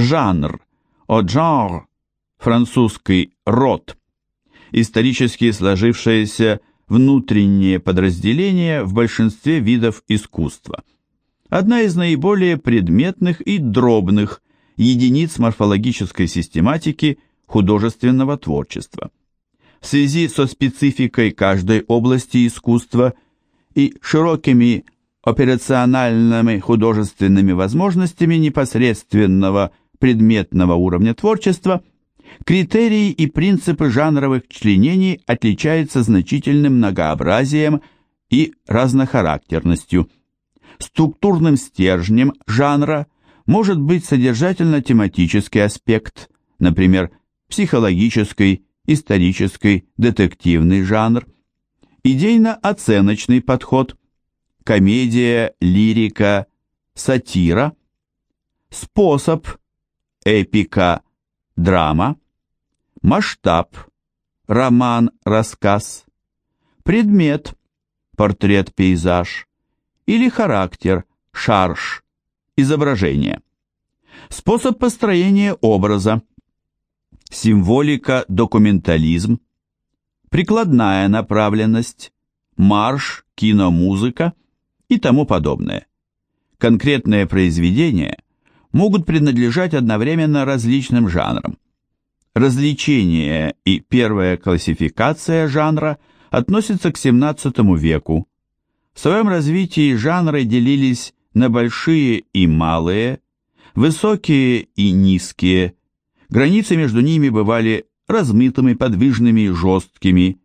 жанр, от genre, французский род, исторически сложившееся внутреннее подразделение в большинстве видов искусства. Одна из наиболее предметных и дробных единиц морфологической систематики художественного творчества. В связи со спецификой каждой области искусства и широкими операциональными художественными возможностями непосредственного предметного уровня творчества, критерии и принципы жанровых членений отличаются значительным многообразием и разнохарактерностью. Структурным стержнем жанра может быть содержательно-тематический аспект, например, психологический, исторический, детективный жанр, идейно-оценочный подход, комедия, лирика, сатира, способ, эпика, драма, масштаб, роман, рассказ, предмет, портрет, пейзаж или характер, шарж, изображение. Способ построения образа, символика, документализм, прикладная направленность, марш, киномузыка и тому подобное. Конкретные произведения могут принадлежать одновременно различным жанрам. Развлечение и первая классификация жанра относятся к XVII веку. В своем развитии жанры делились на большие и малые, высокие и низкие. Границы между ними бывали размытыми, подвижными и жесткими,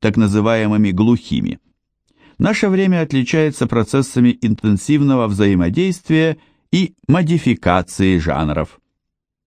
так называемыми глухими. Наше время отличается процессами интенсивного взаимодействия и модификации жанров.